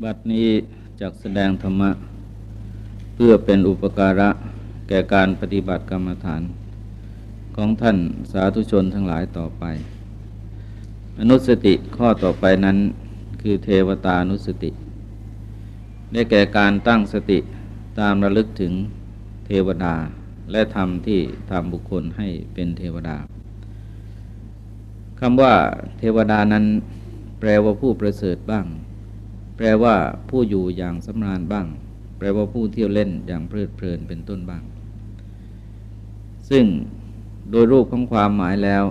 บัดนี้จักแสดงธรรมะ เพื่อเป็นอุปการะแก่การปฏิบัติกรรมฐาน ของท่านสาธุชนทั้งหลายต่อไป อนุสติข้อต่อไปนั้นคือเทวตานุสติ ได้แก่การตั้งสติตามระลึกถึงเทวดาและธรรมที่ทำบุคคลให้เป็นเทวดาคำว่าเทวดานั้นแปลว่าผู้ประเสริฐบ้าง แปลว่าผู้อยู่อย่างสำราญบ้าง แปลว่าผู้เที่ยวเล่นอย่างเพลิดเพลินเป็นต้นบ้าง ซึ่งโดยรูปของความหมายแล้ว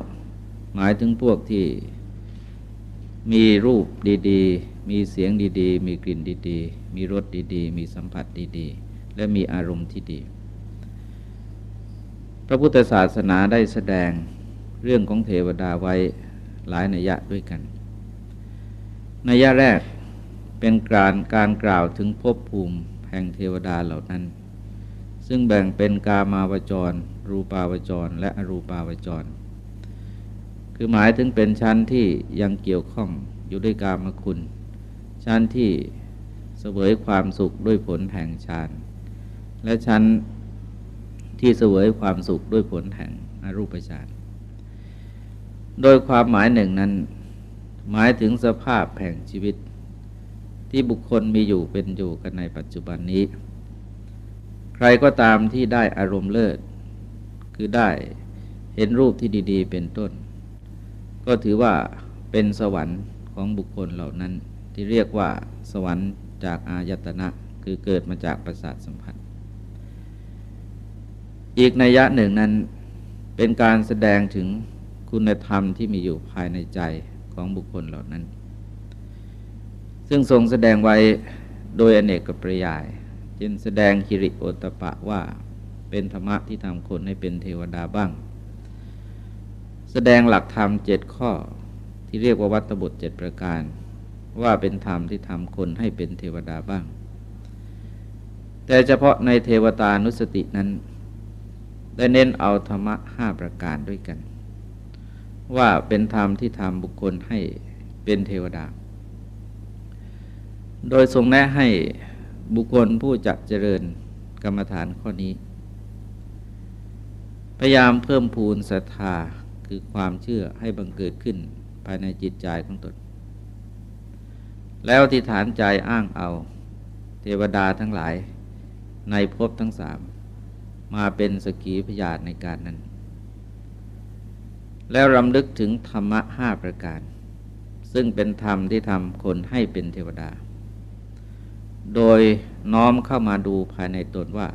หมายถึงพวกที่มีรูปดีๆ มีเสียงดีๆ มีกลิ่นดีๆ มีรสดีๆ มีสัมผัสดีๆ และมีอารมณ์ที่ดี พระพุทธศาสนาได้แสดงเรื่องของเทวดาไว้หลายนัยยะด้วยกัน นัยยะแรก เป็นการการกล่าวถึงภพภูมิแห่งเทวดาเหล่านั้น ซึ่งแบ่งเป็นกามาวจร รูปาวจร และอรูปาวจร คือหมายถึงเป็นชั้นที่ยังเกี่ยวข้องอยู่ด้วยกามคุณ ชั้นที่เสวยความสุขด้วยผลแห่งฌานและชั้นที่เสวยความสุขด้วยผลแห่งอรูปฌานโดยความหมายหนึ่งนั้น หมายถึงสภาพแห่งชีวิต ที่บุคคลมีอยู่เป็นอยู่กันในปัจจุบันนี้ ใครก็ตามที่ได้อารมณ์เลิศ คือได้เห็นรูปที่ดี ๆ เป็นต้น ก็ถือว่าเป็นสวรรค์ของบุคคลเหล่านั้น ที่เรียกว่าสวรรค์จากอายตนะ คือเกิดมาจากประสาทสัมผัส อีกนัยยะหนึ่งนั้นเป็นการแสดงถึงคุณธรรมที่มีอยู่ภายในใจของบุคคลเหล่านั้น ซึ่งทรงแสดงไว้โดยอเนกกับปริยายจึงแสดงคิริโอตปะว่าเป็นธรรมะที่ทำคนให้เป็นเทวดาบ้าง แสดงหลักธรรมเจ็ดข้อที่เรียกว่าวัตบุตรเจ็ดประการ ว่าเป็นธรรมที่ทำคนให้เป็นเทวดาบ้าง แต่เฉพาะในเทวตานุสตินั้น ได้เน้นเอาธรรมะห้าประการด้วยกัน ว่าเป็นธรรมที่ทำบุคคลให้เป็นเทวดา โดยทรงแนะให้บุคคลผู้จะเจริญกรรมฐานข้อนี้ พยายามเพิ่มพูนศรัทธาคือความเชื่อให้บังเกิดขึ้นภายในจิตใจของตน แล้วที่ฐานใจอ้างเอา เทวดาทั้งหลายในภพทั้งสาม มาเป็นสกีพยานในการนั้น แล้วรำลึกถึงธรรมะห้าประการ ซึ่งเป็นธรรมที่ทำคนให้เป็นเทวดา โดยน้อมเข้ามาดูภายในตนว่า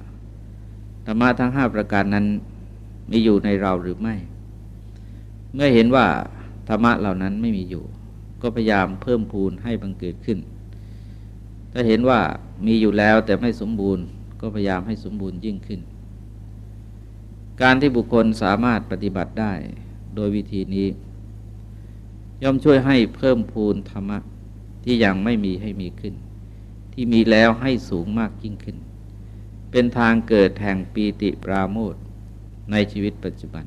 ธรรมะทั้งห้าประการนั้นมีอยู่ในเราหรือไม่ เมื่อเห็นว่าธรรมะเหล่านั้นไม่มีอยู่ ก็พยายามเพิ่มพูนให้บังเกิดขึ้น ถ้าเห็นว่ามีอยู่แล้วแต่ไม่สมบูรณ์ ก็พยายามให้สมบูรณ์ยิ่งขึ้น การที่บุคคลสามารถปฏิบัติได้โดยวิธีนี้ ย่อมช่วยให้เพิ่มพูนธรรมะที่ยังไม่มีให้มีขึ้น ที่มีแล้วให้สูงมากยิ่งขึ้น เป็นทางเกิดแห่งปีติปราโมทในชีวิตปัจจุบัน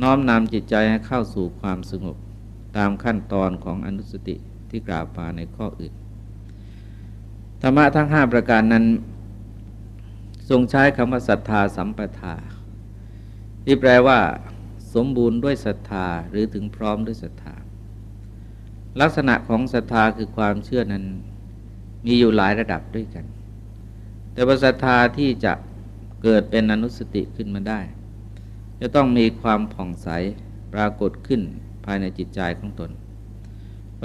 น้อมนำจิตใจให้เข้าสู่ความสงบตามขั้นตอนของอนุสติที่กล่าวมาในข้ออื่น ธรรมะทั้งห้าประการนั้น ทรงใช้คำว่าศรัทธาสัมปทา ที่แปลว่า สมบูรณ์ด้วยศรัทธาหรือถึงพร้อมด้วยศรัทธาลักษณะของศรัทธาคือความเชื่อนั้น มีอยู่หลายระดับด้วยกัน แต่ประศรัทธาที่จะเกิดเป็นอนุสติขึ้นมาได้ จะต้องมีความผ่องใสปรากฏขึ้นภายในจิตใจของตน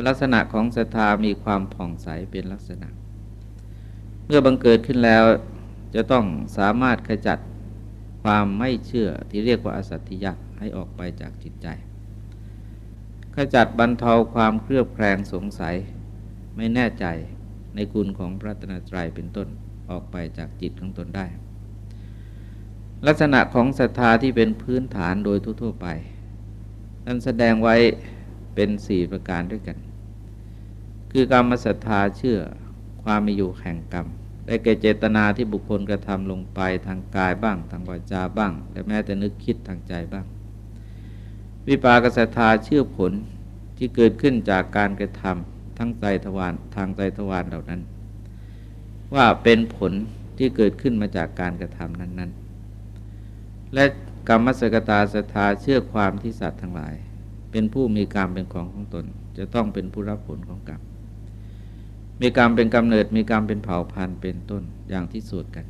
ลักษณะของศรัทธามีความผ่องใสเป็นลักษณะ เมื่อบังเกิดขึ้นแล้วจะต้องสามารถขจัดความไม่เชื่อที่เรียกว่าอสัตยะให้ออกไปจากจิตใจ ขจัดบรรเทาความเครือบแคลงสงสัยไม่แน่ใจ ในคุณของพระตนตรัยเป็นต้นออกไปจากจิตของตนได้ ลักษณะของศรัทธาที่เป็นพื้นฐานโดยทั่วๆไป นั้นแสดงไว้เป็นสี่ประการด้วยกัน คือกรรมศรัทธาเชื่อความมีอยู่แห่งกรรมได้แก่เจตนาที่บุคคลกระทำลงไปทางกายบ้าง ทางวาจาบ้าง และแม้แต่นึกคิดทางใจบ้าง วิปากศรัทธาเชื่อผลที่เกิดขึ้นจากการกระทำ ทั้งใจทวารทางใจทวารเหล่านั้น ว่าเป็นผลที่เกิดขึ้นมาจากการกระทำนั้น ๆ และกรรมสกตาสทาเชื่อความที่สัตว์ทั้งหลาย เป็นผู้มีกรรมเป็นของของตน จะต้องเป็นผู้รับผลของกรรมมีกรรมเป็นกำเนิดมีกรรมเป็นเผ่าพันธุ์เป็นต้นอย่างที่สวดกัน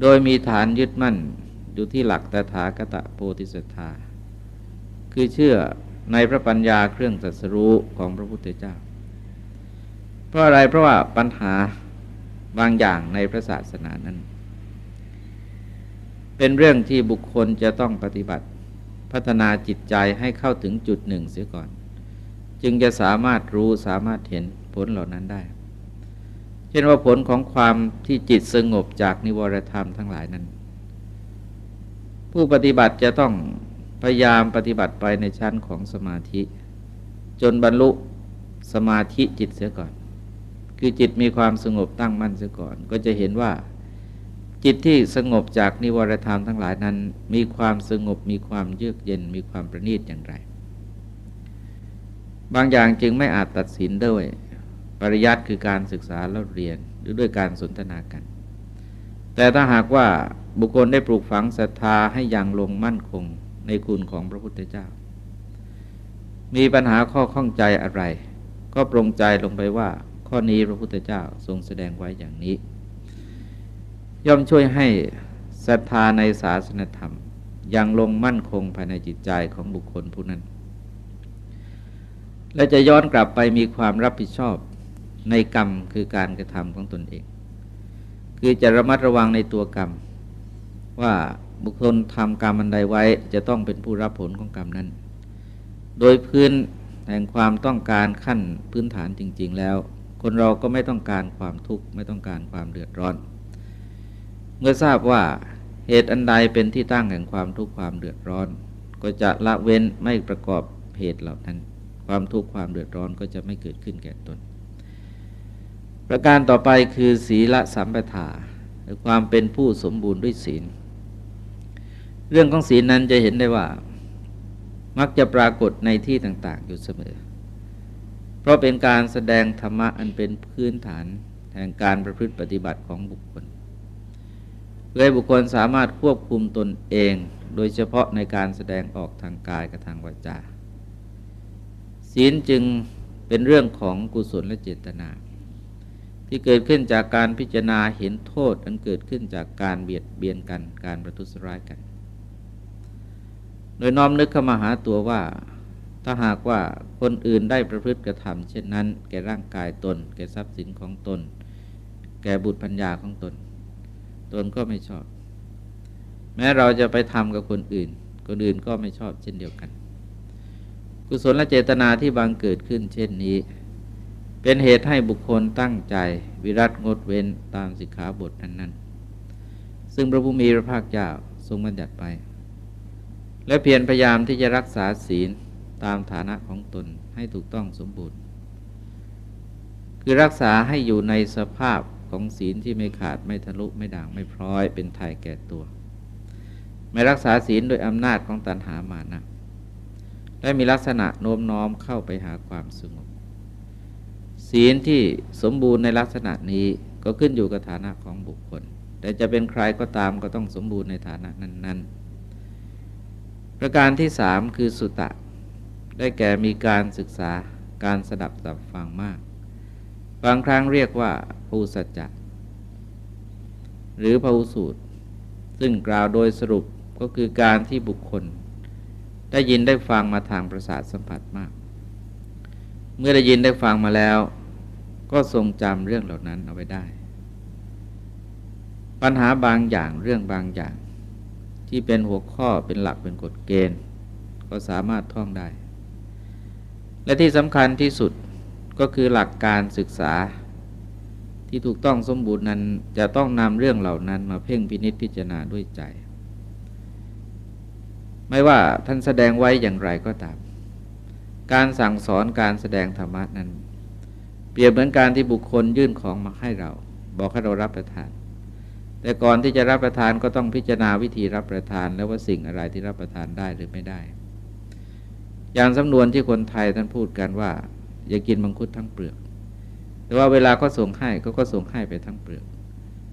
โดยมีฐานยึดมั่นอยู่ที่หลักตถาคตโพธิสัตธาคือเชื่อ ในพระปัญญาเครื่องตรัสรู้ของพระพุทธเจ้า เพราะอะไรเพราะว่าปัญหาบางอย่างในพระศาสนานั้น เป็นเรื่องที่บุคคลจะต้องปฏิบัติพัฒนาจิตใจให้เข้าถึงจุดหนึ่งเสียก่อน จึงจะสามารถรู้สามารถเห็นผลเหล่านั้นได้ เช่นว่าผลของความที่จิตสงบจากนิวรธรรมทั้งหลายนั้น ผู้ปฏิบัติจะต้อง พยายามปฏิบัติไปในชั้นของสมาธิ จนบรรลุสมาธิจิตเสียก่อน คือจิตมีความสงบตั้งมั่นเสียก่อน ก็จะเห็นว่า จิตที่สงบจากนิวรธรรมทั้งหลายนั้น มีความสงบมีความเยือกเย็นมีความประณีตอย่างไร บางอย่างจึงไม่อาจตัดสินด้วยปริยัติคือการศึกษาแล้วเรียนหรือด้วยการสนทนากัน แต่ถ้าหากว่าบุคคลได้ปลูกฝังศรัทธาให้ยังลงมั่นคง ในคุณของพระพุทธเจ้า มีปัญหาข้อข้องใจอะไร ก็ปรงใจลงไปว่า ข้อนี้พระพุทธเจ้าทรงแสดงไว้อย่างนี้ ย่อมช่วยให้ศรัทธาในศาสนธรรม ยังลงมั่นคงภายในจิตใจของบุคคลผู้นั้น และจะย้อนกลับไปมีความรับผิดชอบในกรรมคือการกระทำของตนเอง คือจะระมัดระวังในตัวกรรมว่า บุคคลทำกรรมอันใดไว้จะต้องเป็นผู้รับผลของกรรมนั้น โดยพื้นแห่งความต้องการขั้นพื้นฐานจริง ๆ แล้ว คนเราก็ไม่ต้องการความทุกข์ไม่ต้องการความเดือดร้อน เมื่อทราบว่าเหตุอันใดเป็นที่ตั้งแห่งความทุกข์ความเดือดร้อน ก็จะละเว้นไม่ประกอบเหตุเหล่านั้น ความทุกข์ความเดือดร้อนก็จะไม่เกิดขึ้นแก่ตน ประการต่อไปคือศีลสัมปทาความเป็นผู้สมบูรณ์ด้วยศีล เรื่องของศีลนั้นจะเห็นได้ว่า มักจะปรากฏในที่ต่าง ๆ อยู่เสมอ เพราะเป็นการแสดงธรรมะอันเป็นพื้นฐานแห่งการประพฤติปฏิบัติของบุคคลเพื่อให้บุคคลสามารถควบคุมตนเอง โดยเฉพาะในการแสดงออกทางกายกับทางวาจา ศีลจึงเป็นเรื่องของกุศลและเจตนา ที่เกิดขึ้นจากการพิจารณาเห็นโทษอันเกิดขึ้นจากการเบียดเบียนกันการประทุษร้ายกัน โดยน้อมนึกเข้ามาหาตัวว่า ถ้าหากว่าคนอื่นได้ประพฤติกระทำเช่นนั้น แก่ร่างกายตน แก่ทรัพย์สินของตน แก่บุตรปัญญาของตน ตนก็ไม่ชอบ แม้เราจะไปทำกับคนอื่น คนอื่นก็ไม่ชอบเช่นเดียวกัน กุศลและเจตนาที่บังเกิดขึ้นเช่นนี้เป็นเหตุให้บุคคลตั้งใจวิรัตงดเว้นตามสิกขาบทนั้นๆ ซึ่งพระผู้มีพระภาคเจ้าทรงบัญญัติไป และเพียรพยายามที่จะรักษาศีลตามฐานะของตนให้ถูกต้องสมบูรณ์ คือรักษาให้อยู่ในสภาพของศีลที่ไม่ขาดไม่ทะลุไม่ด่างไม่พร้อย เป็นไทยแก่ตัว ไม่รักษาศีลโดยอำนาจของตันหามานะและมีลักษณะโน้มน้อมเข้าไปหาความสงบศีลที่สมบูรณ์ในลักษณะนี้ก็ขึ้นอยู่กับฐานะของบุคคล แต่จะเป็นใครก็ตามก็ต้องสมบูรณ์ในฐานะนั้น ๆ ประการที่สามคือสุตะ ได้แก่มีการศึกษาการสดับสับฟังมาก บางครั้งเรียกว่าภูสัจจะหรือภูสูตร ซึ่งกล่าวโดยสรุปก็คือการที่บุคคล ได้ยินได้ฟังมาทางประสาทสัมผัสมาก เมื่อได้ยินได้ฟังมาแล้ว ก็ทรงจำเรื่องเหล่านั้นเอาไว้ได้ ปัญหาบางอย่างเรื่องบางอย่าง ที่เป็นหัวข้อเป็นหลักเป็นกฎเกณฑ์ ก็สามารถท่องได้ และที่สำคัญที่สุดก็คือหลักการศึกษาที่ถูกต้องสมบูรณ์นั้นจะต้องนำเรื่องเหล่านั้นมาเพ่งพินิษพิจารณาด้วยใจ ไม่ว่าท่านแสดงไว้อย่างไรก็ตาม การสั่งสอนการแสดงธรรมะนั้น เปรียบเหมือนการที่บุคคลยื่นของมาให้เรา บอกให้เรารับประทาน แต่ก่อนที่จะรับประทานก็ต้องพิจารณาวิธีรับประทาน แล้วว่าสิ่งอะไรที่รับประทานได้หรือไม่ได้ อย่างสำนวนที่คนไทยท่านพูดกันว่า อย่ากินมังคุดทั้งเปลือก แต่ว่าเวลาก็ส่งให้ก็ก็ส่งให้ไปทั้งเปลือก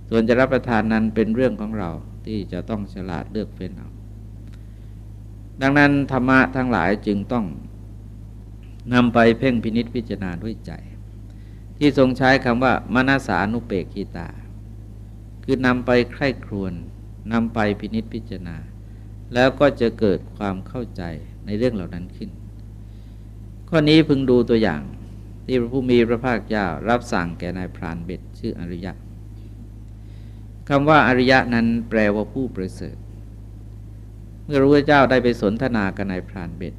ส่วนจะรับประทานนั้นเป็นเรื่องของเราที่จะต้องฉลาดเลือกเฟ้นเอาดังนั้นธรรมะทั้งหลายจึงต้องนำไปเพ่งพินิษพิจารณาด้วยใจ ที่ทรงใช้คำว่ามนาสานุเปกีตา คือนำไปใคร่ครวญนำไปพินิษพิจารณา แล้วก็จะเกิดความเข้าใจในเรื่องเหล่านั้นขึ้น ข้อนี้พึงดูตัวอย่าง ที่พระผู้มีพระภาคเจ้ารับสั่งแก่นายพรานเบ็ดชื่ออริยะคำว่าอริยะนั้นแปลว่าผู้ประเสริฐเมื่อรู้ว่าเจ้าได้ไปสนทนากับนายพรานเบ็ด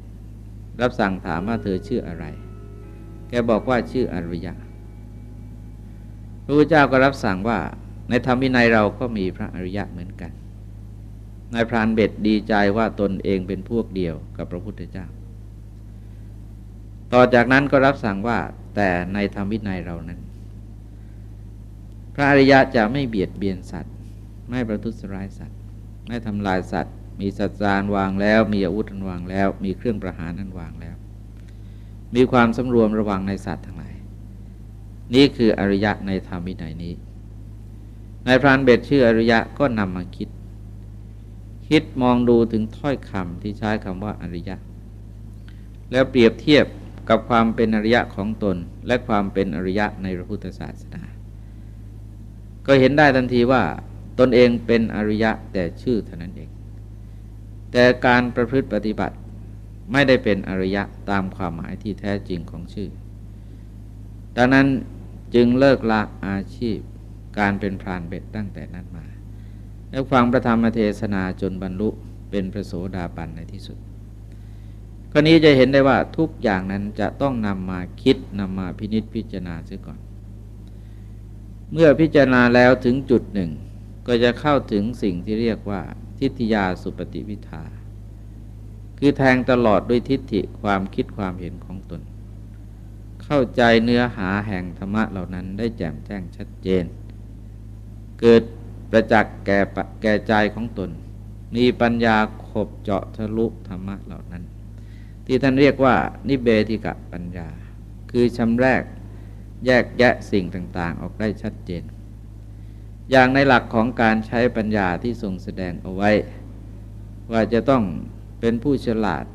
รับสั่งถามว่าเธอชื่ออะไร แกบอกว่าชื่ออริยะพระพุทธเจ้าก็รับสั่งว่า ในธรรมวินัยเราก็มีพระอริยะเหมือนกัน นายพรานเบ็ดดีใจว่าตนเองเป็นพวกเดียวกับพระพุทธเจ้า ต่อจากนั้นก็รับสั่งว่าแต่ในธรรมวินัยเรานั้น พระอริยะจะไม่เบียดเบียนสัตว์ ไม่ประทุษร้ายสัตว์ ไม่ทำลายสัตว์ มีสัจจานวางแล้ว มีอาวุธนันวางแล้ว มีเครื่องประหารนันวางแล้ว มีความสำรวมระวังในสัตว์ทั้งหลาย นี่คืออริยะในธรรมวินัยนี้ นายพรานเบ็ดชื่ออริยะก็นำมาคิด คิดมองดูถึงถ้อยคำที่ใช้คำว่าอริยะ แล้วเปรียบเทียบกับความเป็นอริยะของตน และความเป็นอริยะในพระพุทธศาสนา ก็เห็นได้ทันทีว่าตนเองเป็นอริยะแต่ชื่อเท่านั้นเอง แต่การประพฤติปฏิบัติไม่ได้เป็นอริยะตามความหมายที่แท้จริงของชื่อ ดังนั้นจึงเลิกละอาชีพ การเป็นพรานเบ็ดตั้งแต่นั้นมา แล้วฟังพระธรรมเทศนาจนบรรลุเป็นพระโสดาบันในที่สุดข้อนี้จะเห็นได้ว่าทุกอย่างนั้นจะต้องนำมาคิดนำมาพินิษพิจารณาเสียก่อน เมื่อพิจารณาแล้วถึงจุดหนึ่ง ก็จะเข้าถึงสิ่งที่เรียกว่า ทิฏฐิยาสุปฏิวิทาคือแทงตลอดด้วยทิฏฐิความคิดความเห็นของตน เข้าใจเนื้อหาแห่งธรรมะเหล่านั้นได้แจ่มแจ้งชัดเจน เกิดประจักษ์แก่แก่ใจของตน มีปัญญาขบเจาะทะลุธรรมะเหล่านั้น ที่ท่านเรียกว่า นิเบติกะปัญญา คือชำแรกแยกแยะสิ่งต่างๆ ออกได้ชัดเจน อย่างในหลักของการใช้ปัญญาที่ทรงแสดงเอาไว้ ว่าจะต้องเป็นผู้ฉลาด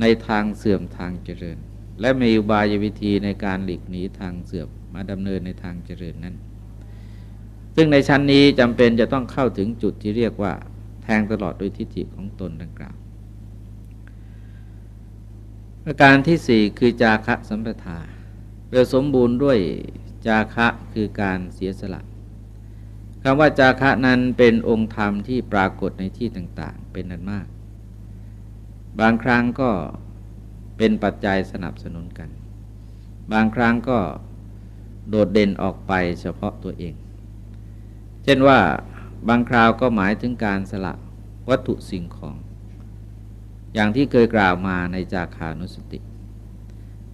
ในทางเสื่อมทางเจริญ และมีอุบายวิธีในการหลีกหนีทางเสื่อมมาดำเนินในทางเจริญนั้น ซึ่งในชั้นนี้จำเป็นจะต้องเข้าถึงจุดที่เรียกว่า แทงตลอดโดยทิฏฐิของตนดังกล่าวประการที่สี่คือจาคะสัมปทาเพื่อสมบูรณ์ด้วยจาคะคือการเสียสละคำว่าจาคะนั้นเป็นองค์ธรรมที่ปรากฏในที่ต่าง ๆ เป็นนันมาก บางครั้งก็เป็นปัจจัยสนับสนุนกัน บางครั้งก็โดดเด่นออกไปเฉพาะตัวเอง เช่นว่าบางคราวก็หมายถึงการสละวัตถุสิ่งของ อย่างที่เคยกล่าวมาในจาคานุสติ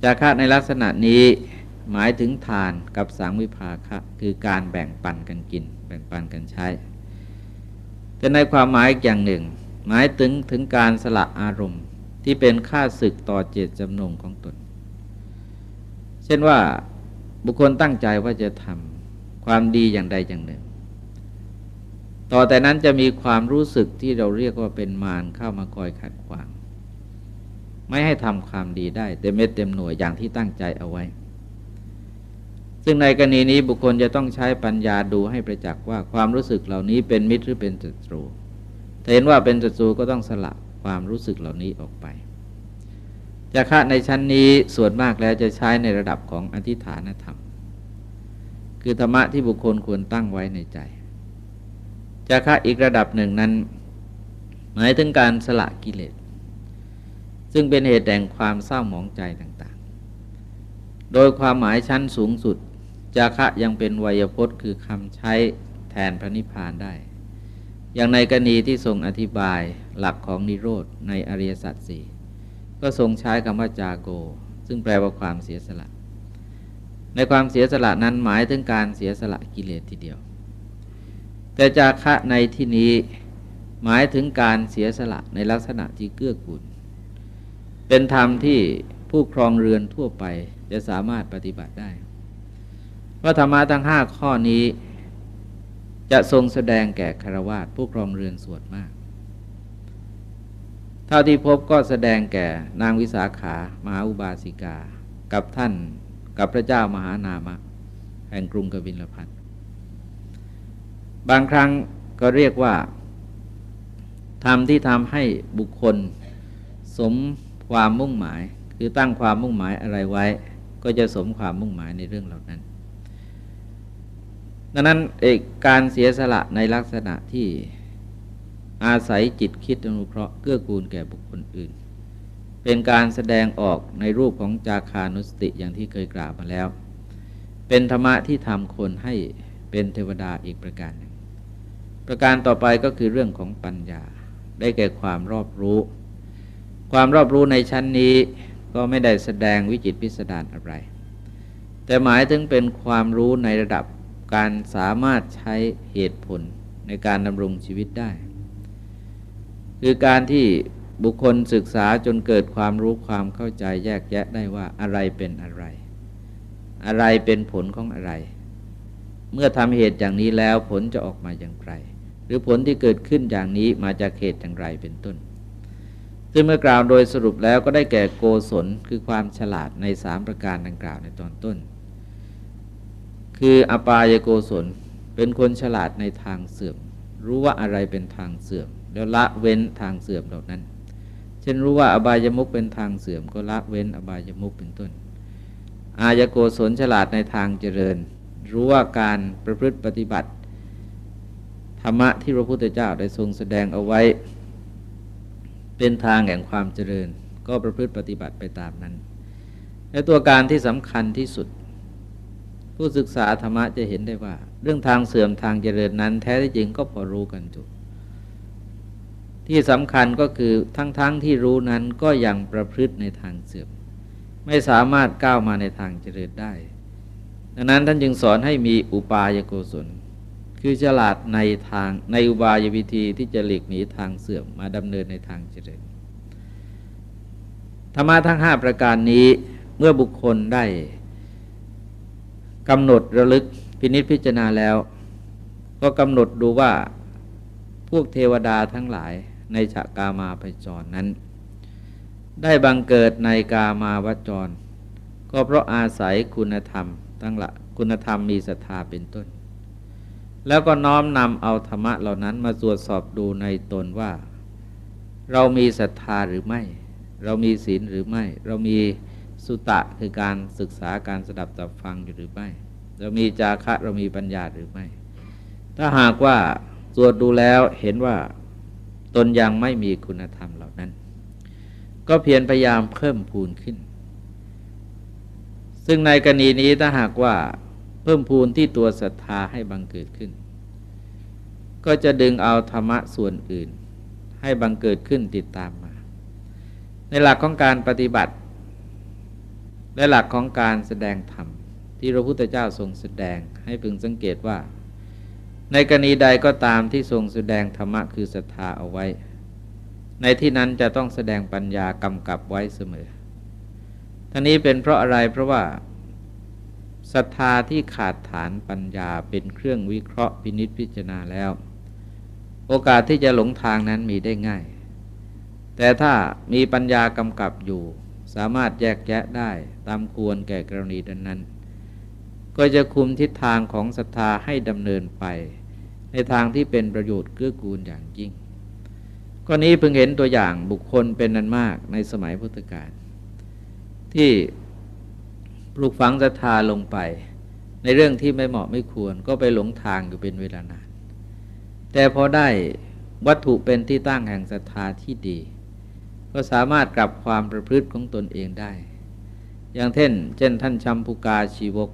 จาคะในลักษณะนี้หมายถึงทานกับสังวิภาคะคือการแบ่งปันกันกิน แบ่งปันกันใช้ แต่ในความหมายอย่างหนึ่ง หมายถึงถึงการสละอารมณ์ที่เป็นค่าศึกต่อเจตจำนงของตน เช่นว่าบุคคลตั้งใจว่าจะทำความดีอย่างใดอย่างหนึ่ง ต่อแต่นั้นจะมีความรู้สึกที่เราเรียกว่าเป็นมารเข้ามาคอยขัดขวาง ไม่ให้ทำความดีได้เต็มเม็ดเต็มหน่วยอย่างที่ตั้งใจเอาไว้ ซึ่งในกรณีนี้บุคคลจะต้องใช้ปัญญาดูให้ประจักษ์ว่าความรู้สึกเหล่านี้เป็นมิตรหรือเป็นศัตรูถ้าเห็นว่าเป็นศัตรูก็ต้องสละความรู้สึกเหล่านี้ออกไปจะคะในชั้นนี้ส่วนมากแล้วจะใช้ในระดับของอธิฐานธรรม คือธรรมะที่บุคคลควรตั้งไว้ในใจ จาคะอีกระดับหนึ่งนั้น หมายถึงการสละกิเลส ซึ่งเป็นเหตุแห่งความเศร้าหมองใจต่างๆ โดยความหมายชั้นสูงสุด จาคะยังเป็นวยพจน์ คือคำใช้แทนพระนิพพานได้ อย่างในกรณีที่ทรงอธิบายหลักของนิโรธในอริยสัจสี่ก็ทรงใช้คำว่าจาโก ซึ่งแปลว่าความเสียสละ ในความเสียสละนั้นหมายถึงการเสียสละกิเลสทีเดียว แต่จาคะในที่นี้หมายถึงการเสียสละในลักษณะที่เกื้อกูล เป็นธรรมที่ผู้ครองเรือนทั่วไปจะสามารถปฏิบัติได้เพราะธรรมะทั้งห้าข้อนี้ จะทรงแสดงแก่คารวาสผู้ครองเรือนส่วนมาก เท่าที่พบก็แสดงแก่นางวิสาขามหาอุบาสิกา กับท่านกับพระเจ้ามหานามะ แห่งกรุงกบิลพัท บางครั้งก็เรียกว่าธรรมที่ทำให้บุคคล สมความมุ่งหมาย คือตั้งความมุ่งหมายอะไรไว้ ก็จะสมความมุ่งหมายในเรื่องเหล่านั้น ดังนั้นเอกการเสียสละในลักษณะที่อาศัยจิตคิดอนุเคราะห์เกื้อกูลแก่บุคคลอื่น เป็นการแสดงออกในรูปของจาคานุสติอย่างที่เคยกล่าวมาแล้ว เป็นธรรมะที่ทำคนให้เป็นเทวดาอีกประการหนึ่ง ประการต่อไปก็คือเรื่องของปัญญา ได้แก่ความรอบรู้ ความรอบรู้ในชั้นนี้ก็ไม่ได้แสดงวิจิตพิสดารอะไร แต่หมายถึงเป็นความรู้ในระดับการสามารถใช้เหตุผลในการดำรงชีวิตได้ คือการที่บุคคลศึกษาจนเกิดความรู้ความเข้าใจแยกแยะได้ว่าอะไรเป็นอะไร อะไรเป็นผลของอะไร เมื่อทำเหตุอย่างนี้แล้วผลจะออกมาอย่างไร หรือผลที่เกิดขึ้นอย่างนี้มาจากเหตุอย่างไรเป็นต้น ซึ่งเมื่อกล่าวโดยสรุปแล้วก็ได้แก่โกศลคือความฉลาดในสามประการดังกล่าวในตอนต้น คืออปายโกศลเป็นคนฉลาดในทางเสื่อม รู้ว่าอะไรเป็นทางเสื่อม แล้วละเว้นทางเสื่อมเหล่านั้น เช่นรู้ว่าอบายมุกเป็นทางเสื่อม ก็ละเว้นอบายมุกเป็นต้น อายโกศลฉลาดในทางเจริญ รู้ว่าการประพฤติปฏิบัติ รรมะที่พระพุทธเจ้าได้ทรงแสดงเอาไว้ เป็นทางแห่งความเจริญ ก็ประพฤติปฏิบัติไปตามนั้นและตัวการที่สำคัญที่สุด ผู้ศึกษาธรรมะจะเห็นได้ว่า เรื่องทางเสื่อมทางเจริญนั้น แท้จริงก็พอรู้กันจุที่สำคัญก็คือทั้งๆทที่รู้นั้นก็ยังประพฤติในทางเสื่อม ไม่สามารถก้าวมาในทางเจริญได้ ดังนั้นท่านจึงสอนให้มีอุปายโกศล คือฉลาดในทางในอุบายวิธีที่จะหลีกหนีทางเสื่อมมาดำเนินในทางเจริญธรรมะทั้งห้าประการนี้เมื่อบุคคลได้กำหนดระลึกพินิษพิจารณาแล้ว ก็กำหนดดูว่าพวกเทวดาทั้งหลายในฉากามาปจรนั้น ได้บังเกิดในกามาวจร ก็เพราะอาศัยคุณธรรมตั้งละคุณธรรมมีศรัทธาเป็นต้น แล้วก็น้อมนำเอาธรรมะเหล่านั้นมาตรวจสอบดูในตนว่า เรามีศรัทธาหรือไม่ เรามีศีลหรือไม่ เรามีสุตะคือการศึกษาการสดับตับฟังอยู่หรือไม่ เรามีจาคะเรามีปัญญาหรือไม่ ถ้าหากว่าตรวจดูแล้วเห็นว่าตนยังไม่มีคุณธรรมเหล่านั้น ก็เพียรพยายามเพิ่มพูนขึ้น ซึ่งในกรณีนี้ถ้าหากว่า เพิ่มพูนที่ตัวศรัทธาให้บังเกิดขึ้น ก็จะดึงเอาธรรมะส่วนอื่น ให้บังเกิดขึ้นติดตามมา ในหลักของการปฏิบัติ และหลักของการแสดงธรรม ที่พระพุทธเจ้าทรงแสดงให้พึงสังเกตว่า ในกรณีใดก็ตามที่ทรงแสดงธรรมะคือศรัทธาเอาไว้ ในที่นั้นจะต้องแสดงปัญญากำกับไว้เสมอท่านี้เป็นเพราะอะไรเพราะว่า ศรัทธาที่ขาดฐานปัญญาเป็นเครื่องวิเคราะห์พินิษพิจารณาแล้ว โอกาสที่จะหลงทางนั้นมีได้ง่าย แต่ถ้ามีปัญญากำกับอยู่ สามารถแยกแยะได้ตามควรแก่กรณีดังนั้น ก็จะคุมทิศทางของศรัทธาให้ดำเนินไป ในทางที่เป็นประโยชน์เกื้อกูลอย่างยิ่งก็นี้เพิ่งเห็นตัวอย่างบุคคลเป็นนันมากในสมัยพุทธกาลที่ ปลูกฝังศรัทธาลงไป ในเรื่องที่ไม่เหมาะไม่ควรก็ไปหลงทางอยู่เป็นเวลานาน แต่พอได้วัตถุเป็นที่ตั้งแห่งศรัทธาที่ดี ก็สามารถกลับความประพฤติของตนเองได้ อย่างเช่น เช่นท่านชัมพุกาชีวก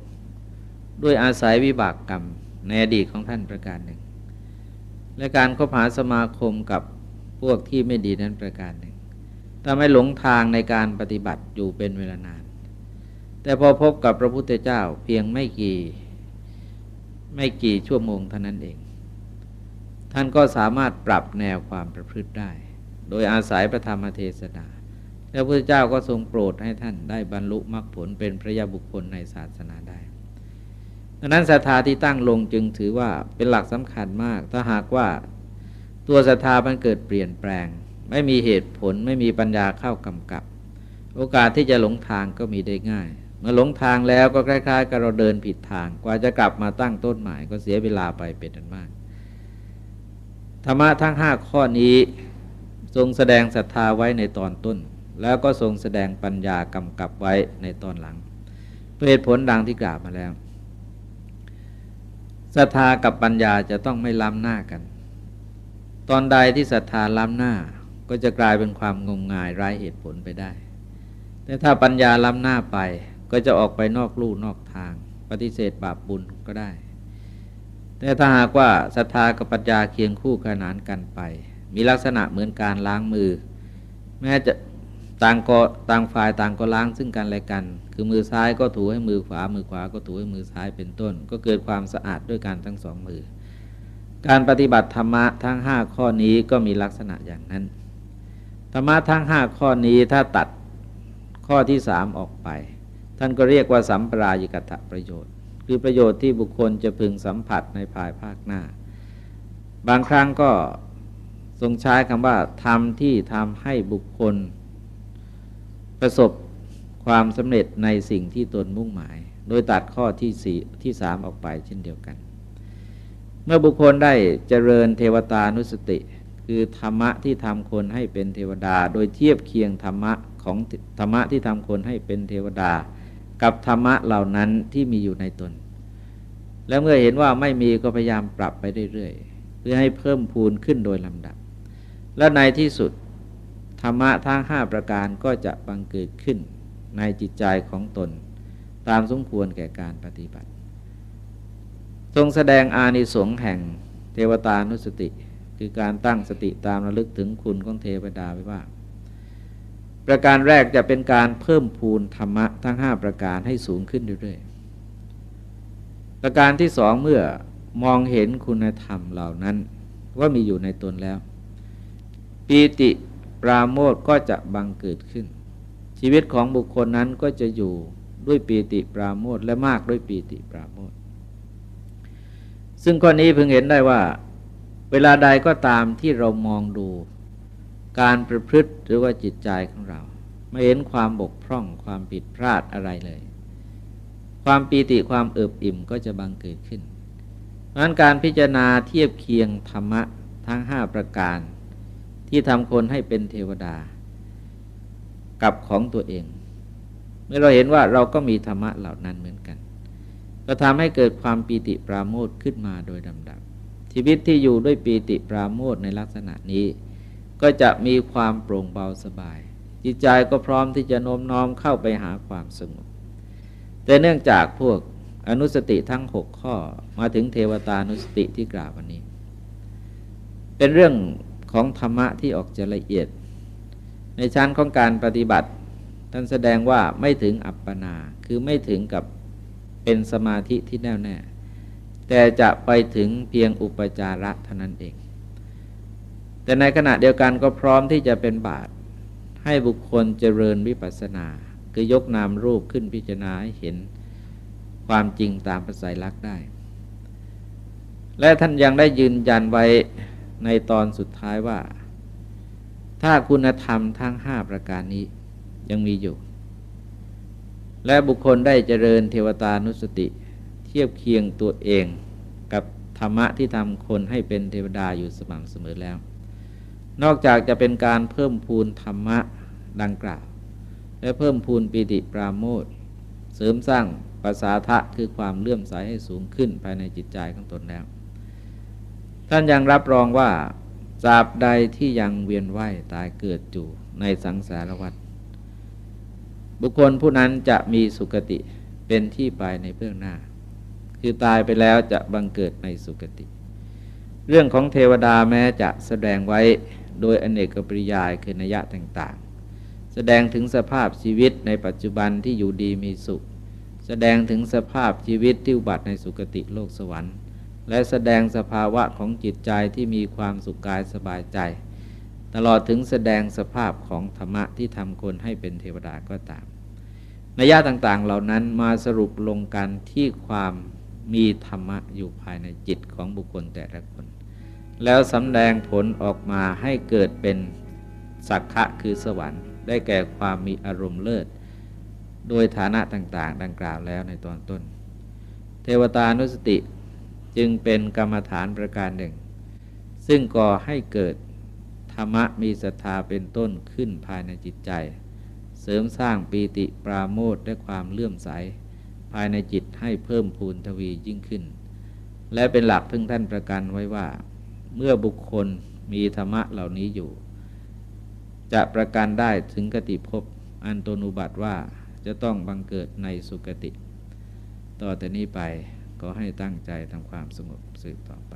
ด้วยอาศัยวิบากกรรมในอดีตของท่านประการหนึ่ง และการคบหาสมาคมกับพวกที่ไม่ดีนั้นประการหนึ่งทำให้หลงทางในการปฏิบัติอยู่เป็นเวลานาน แต่พอพบกับพระพุทธเจ้าเพียงไม่กี่ไม่กี่ชั่วโมงเท่านั้นเอง ท่านก็สามารถปรับแนวความประพฤติได้ โดยอาศัยพระธรรมเทศนาพระพุทธเจ้าก็ทรงโปรดให้ท่านได้บรรลุมรรคผลเป็นพระยาบุคคลในศาสนาได้ดังนั้นศรัทธาที่ตั้งลงจึงถือว่าเป็นหลักสำคัญมาก ถ้าหากว่าตัวศรัทธามันเกิดเปลี่ยนแปลง ไม่มีเหตุผลไม่มีปัญญาเข้ากำกับ โอกาสที่จะหลงทางก็มีได้ง่าย เมื่อหลงทางแล้วก็คล้ายๆกับเราเดินผิดทาง กว่าจะกลับมาตั้งต้นใหม่ก็เสียเวลาไปเป็นอันมาก ธรรมะทั้งห้าข้อนี้ทรงแสดงศรัทธาไว้ในตอนต้น แล้วก็ทรงแสดงปัญญากำกับไว้ในตอนหลังเหตุผลดังที่กล่าวมาแล้วศรัทธากับปัญญาจะต้องไม่ล้ำหน้ากัน ตอนใดที่ศรัทธาล้ำหน้าก็จะกลายเป็นความงมงายไร้เหตุผลไปได้ แต่ถ้าปัญญาล้ำหน้าไป ก็จะออกไปนอกลู่นอกทาง ปฏิเสธบาปบุญก็ได้ แต่ถ้าหากว่าศรัทธากับปัญญาเคียงคู่ขนานกันไป มีลักษณะเหมือนการล้างมือ แม้จะต่างก็ต่างฝ่ายต่างก็ล้างซึ่งกันและกัน คือมือซ้ายก็ถูให้มือขวา มือขวาก็ถูให้มือซ้ายเป็นต้น ก็เกิดความสะอาดด้วยการทั้งสองมือ การปฏิบัติธรรมะทั้งห้าข้อนี้ก็มีลักษณะอย่างนั้น ธรรมะทั้งห้าข้อนี้ถ้าตัดข้อที่สามออกไป ท่านก็เรียกว่าสัมปรายิกตะประโยชน์ คือประโยชน์ที่บุคคลจะพึงสัมผัสในภายภาคหน้า บางครั้งก็ทรงใช้คำว่าทำที่ทำให้บุคคล ประสบความสำเร็จในสิ่งที่ตนมุ่งหมาย โดยตัดข้อที่สี่ที่สามออกไปเช่นเดียวกัน เมื่อบุคคลได้เจริญเทวตานุสติ คือธรรมะที่ทำคนให้เป็นเทวดา โดยเทียบเคียงธรรมะของธรรมะที่ทำคนให้เป็นเทวดา กับธรรมะเหล่านั้นที่มีอยู่ในตน แล้วเมื่อเห็นว่าไม่มีก็พยายามปรับไปเรื่อยๆเพื่อให้เพิ่มพูนขึ้นโดยลำดับ และในที่สุดธรรมะทั้งห้าประการก็จะบังเกิดขึ้นในจิตใจของตน ตามสมควรแก่การปฏิบัติ ทรงแสดงอานิสงส์แห่งเทวตานุสติ คือการตั้งสติตามระลึกถึงคุณของเทวดาไว้ว่า ประการแรกจะเป็นการเพิ่มพูนธรรมะทั้งห้าประการให้สูงขึ้นเรื่อยๆ ประการที่สองเมื่อมองเห็นคุณธรรมเหล่านั้น ว่ามีอยู่ในตนแล้ว ปีติปราโมทก็จะบังเกิดขึ้น ชีวิตของบุคคลนั้นก็จะอยู่ด้วยปีติปราโมทและมากด้วยปีติปราโมทซึ่งข้อนี้พึงเห็นได้ว่า เวลาใดก็ตามที่เรามองดู การประพฤติหรือว่าจิตใจของเรา ไม่เห็นความบกพร่องความผิดพลาดอะไรเลย ความปีติความเอิบอิ่มก็จะบังเกิดขึ้นเพราะนั้นการพิจารณาเทียบเคียงธรรมะทั้งห้าประการ ที่ทำคนให้เป็นเทวดา กับของตัวเอง เมื่อเราเห็นว่าเราก็มีธรรมะเหล่านั้นเหมือนกัน ก็ทำให้เกิดความปีติปราโมทขึ้นมาโดยลำดับชีวิตที่อยู่ด้วยปีติปราโมทในลักษณะนี้ ก็จะมีความโปร่งเบาสบาย จิตใจก็พร้อมที่จะโน้มน้อมเข้าไปหาความสงบ แต่เนื่องจากพวกอนุสติทั้งหกข้อมาถึงเทวตานุสติที่กล่าววันนี้ เป็นเรื่องของธรรมะที่ออกจะละเอียด ในชั้นของการปฏิบัติ ท่านแสดงว่าไม่ถึงอัปปนาคือไม่ถึงกับเป็นสมาธิที่แน่วแน่ แต่จะไปถึงเพียงอุปจาระเท่านั้นเอง แต่ในขณะเดียวกันก็พร้อมที่จะเป็นบาตให้บุคคลเจริญวิปัสสนา คือยกนามรูปขึ้นพิจารณาเห็นความจริงตามปัจจัยลักษ์ได้ และท่านยังได้ยืนยันไว้ในตอนสุดท้ายว่า ถ้าคุณธรรมทั้งห้าประการนี้ยังมีอยู่ และบุคคลได้เจริญเทวตานุสติ เทียบเคียงตัวเองกับธรรมะที่ทำคนให้เป็นเทวดาอยู่สม่ำเสมอแล้ว นอกจากจะเป็นการเพิ่มพูนธรรมะดังกล่าว และเพิ่มพูนปีติปราโมทเสริมสร้างภาษาทะคือความเลื่อมใสให้สูงขึ้นภายในจิตใจของตนแล้ว ท่านยังรับรองว่าตราบใดที่ยังเวียนว่ายตายเกิดอยู่ในสังสารวัฏบุคคลผู้นั้นจะมีสุคติเป็นที่ไปในเบื้องหน้า คือตายไปแล้วจะบังเกิดในสุคติ เรื่องของเทวดาแม้จะแสดงไว้ โดยอเนกปริยายคือนัยะต่างๆ แสดงถึงสภาพชีวิตในปัจจุบันที่อยู่ดีมีสุข แสดงถึงสภาพชีวิตที่อุบัติในสุคติโลกสวรรค์ และแสดงสภาวะของจิตใจที่มีความสุขกายสบายใจ ตลอดถึงแสดงสภาพของธรรมะที่ทำคนให้เป็นเทวดาก็ตามนัยยะต่างๆ เหล่านั้นมาสรุปลงกันที่ความมีธรรมะอยู่ภายในจิตของบุคคลแต่ละคน แล้วสำแดงผลออกมาให้เกิดเป็นสักขะคือสวรรค์ ได้แก่ความมีอารมณ์เลิศ โดยฐานะต่างๆ ดังกล่าวแล้วในตอนต้น เทวตานุสติจึงเป็นกรรมฐานประการหนึ่ง ซึ่งก่อให้เกิดธรรมะมีศรัทธาเป็นต้นขึ้นภายในจิตใจ เสริมสร้างปีติปราโมทและความเลื่อมใส ภายในจิตให้เพิ่มพูนทวียิ่งขึ้น และเป็นหลักทึ่งท่านประกันไว้ว่า เมื่อบุคคลมีธรรมะเหล่านี้อยู่ จะประกันได้ถึงกติภพอันตนุบัติว่าจะต้องบังเกิดในสุคติ ต่อแต่นี้ไปก็ให้ตั้งใจทำความสงบสืบต่อ